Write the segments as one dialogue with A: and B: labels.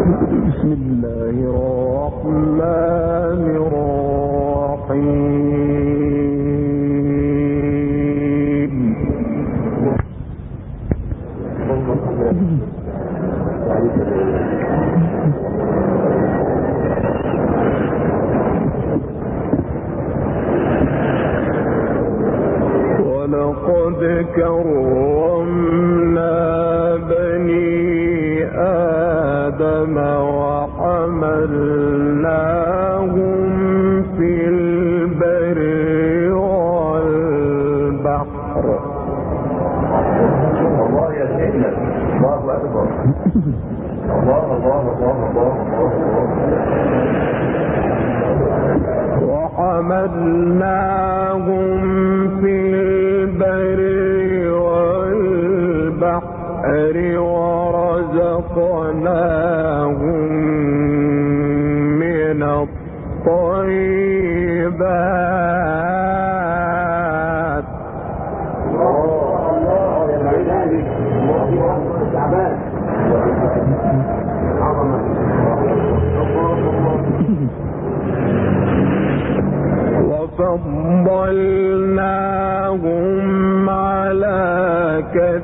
A: بسم الله الرحمن الرحيم. ولقد كرمنا وحملناهم في البر والبحر ورزقناهم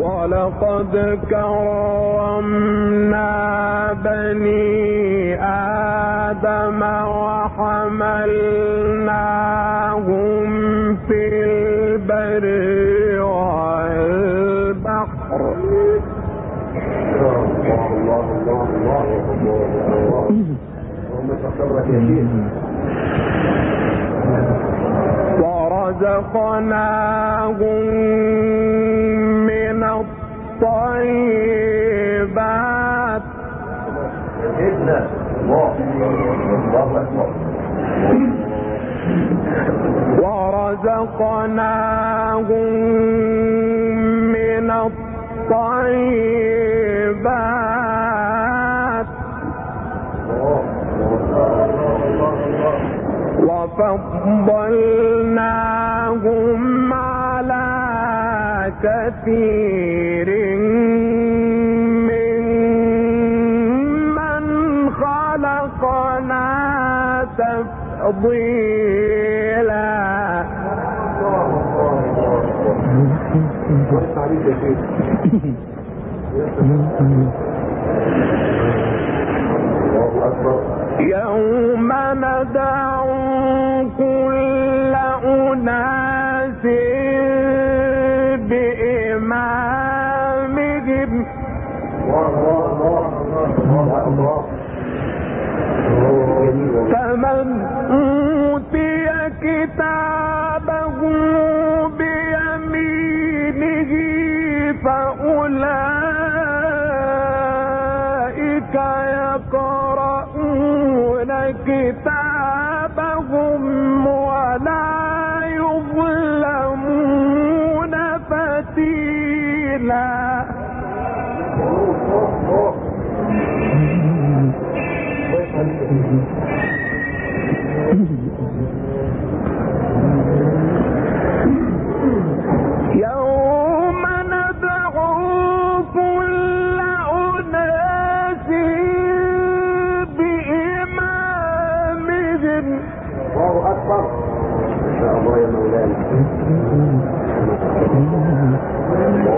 A: ولقد كرمنا بني آدم وحملناهم في البر والبحر
B: الله الله الله الله اللهم تقبل يا شيخ
A: ورزقناهم من الطيبات. ورزقناهم من الطيبات. وفضلناهم على كثير ممن خلقنا تفضيلا يوم
B: الله الله الله
A: ไม่ได้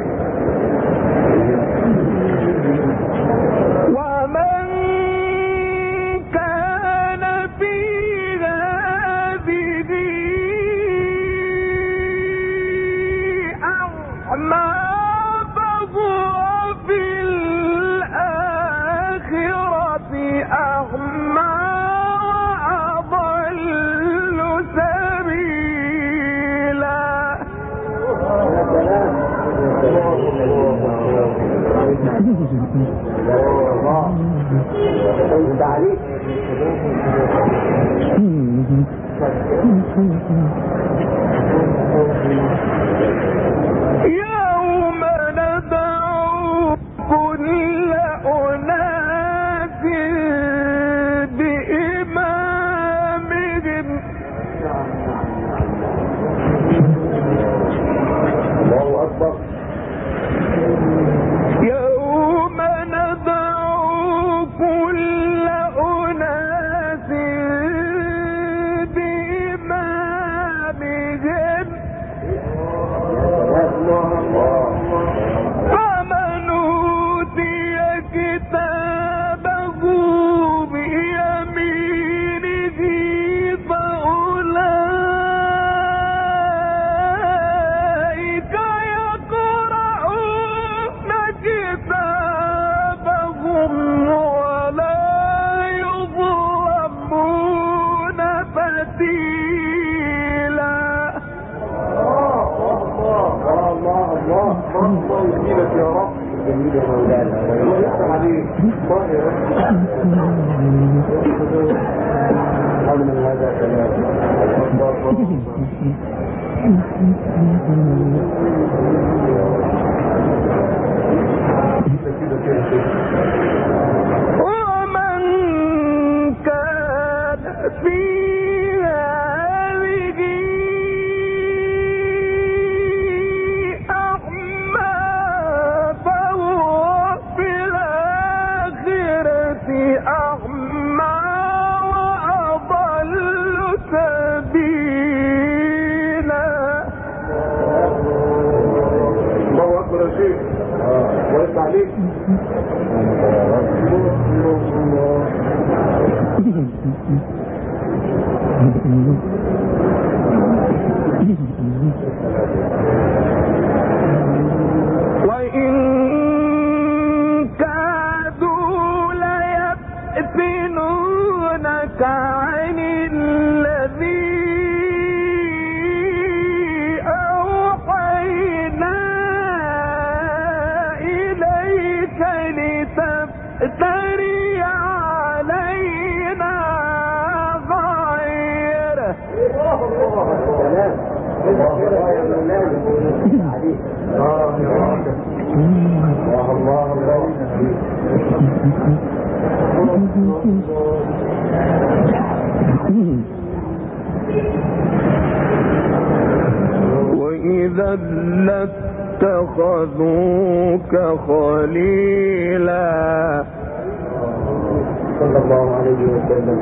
A: Yeah!
C: وإذا اتخذوك خليلا.
A: صلى الله عليه وسلم.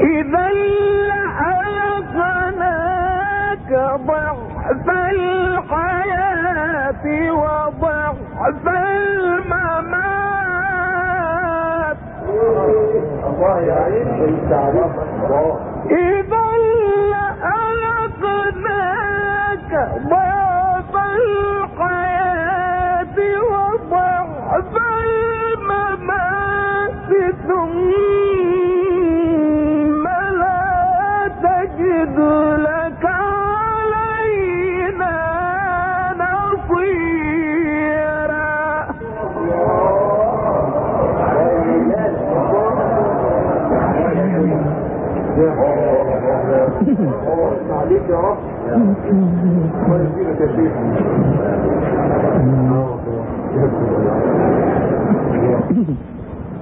A: إذا لأذقناك ضعف الحياة وضعف الممات.
B: الله
A: إذا لأذقناك ضعف
B: عليك يا رب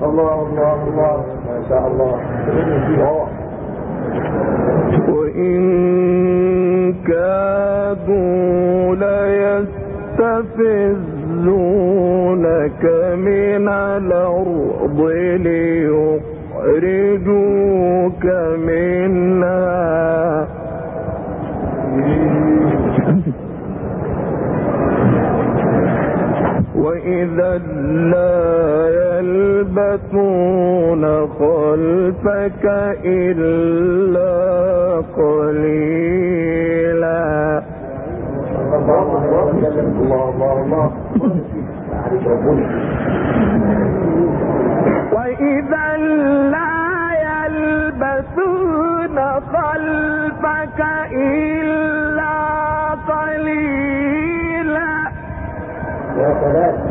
B: الله الله الله ما شاء الله
A: وإن كادوا ليستفزونك من الأرض ليخرجوك منها وإذا لا يلبثون خلفك إلا قليلا.
B: الله الله الله. وكذا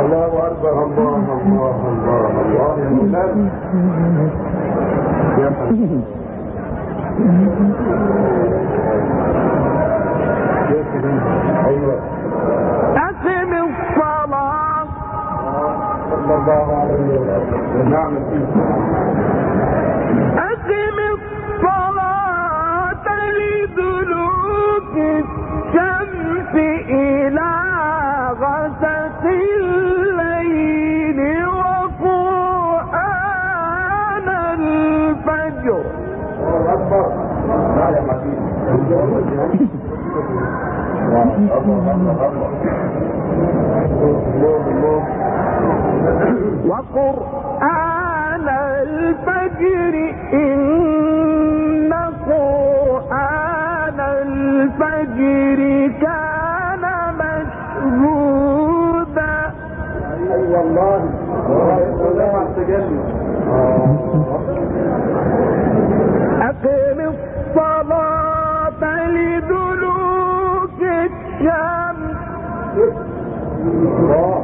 B: الله اكبر الله الله الله الله يا مولانا يا أيوه
A: أقم الصلاة
B: صلى الله عليه وسلم نعم
A: وقرآن الفجر إن قرآن الفجر كان مشهودا.
B: اي والله والله والله على الله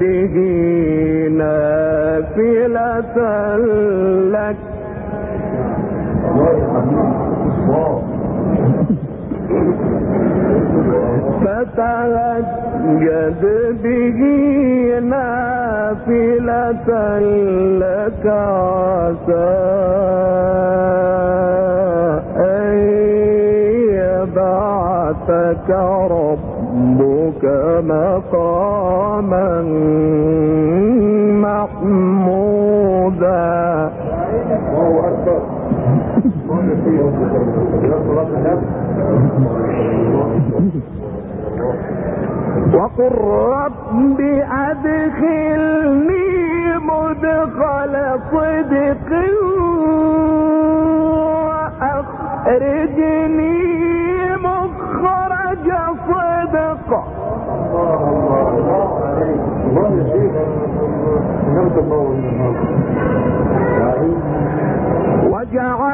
A: به نافلة لك. فتهجد به نافلة لك عسى أن يبعثك ربك. ربك مقاما محمودا.
B: الله أكبر.
A: وقل رب أدخلني مدخل صدق وأخرجني
B: والله يا شيخ نمت الله
A: وجعل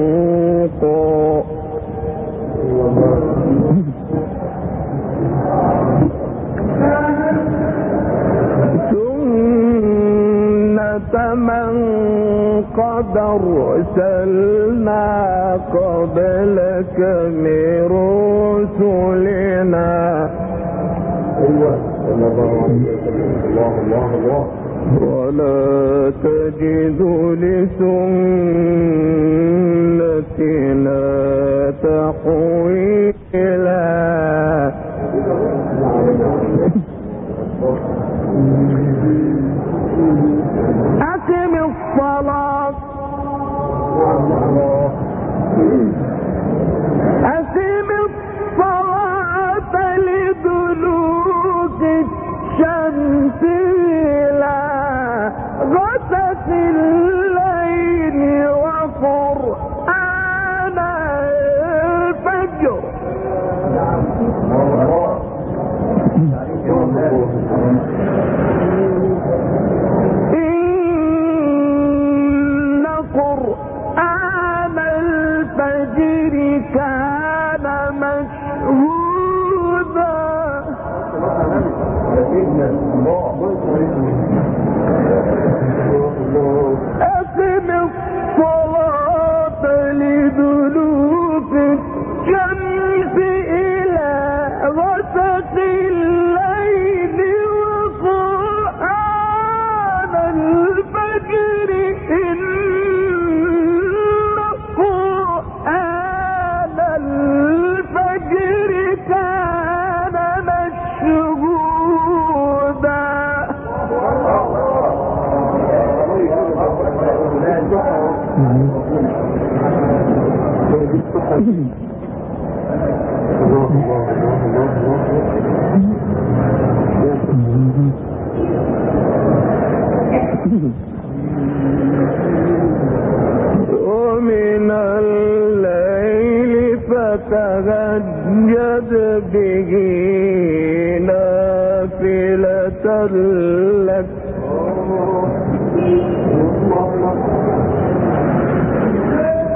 A: قد أرسلنا قبلك من رسلنا. ولا تجد لسنتنا تحويلا أقم الصلاة. الله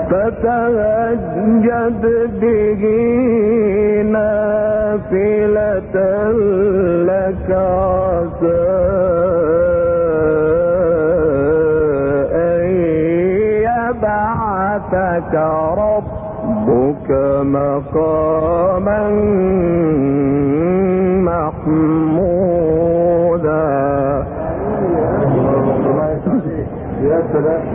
A: فتهجد به نافلة لك عسى أن يبعثك ربك مقاما محمودا.
B: يا سلام.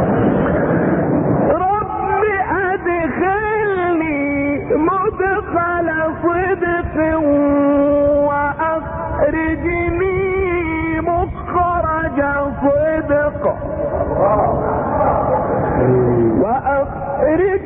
D: It is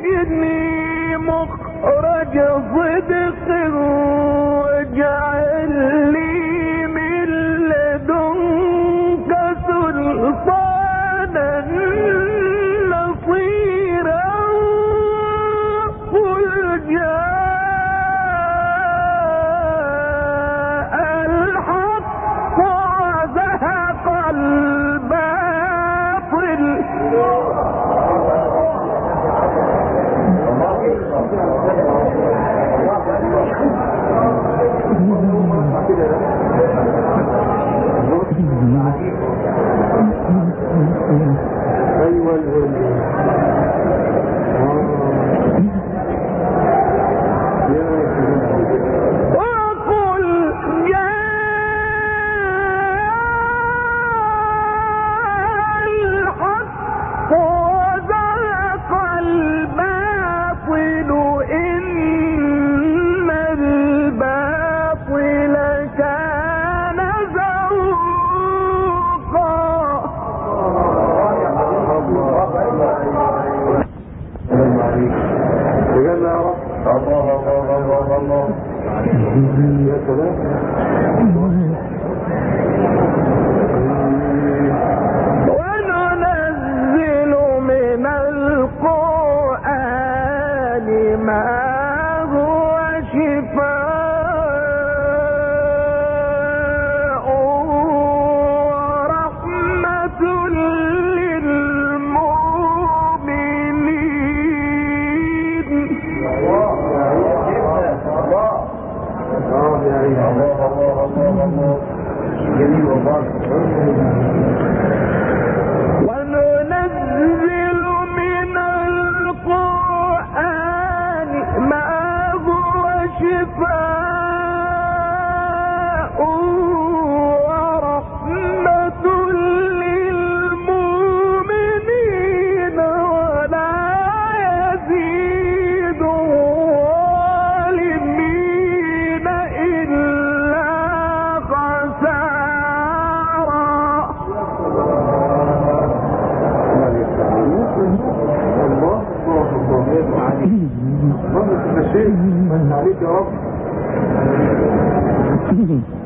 D: didn't?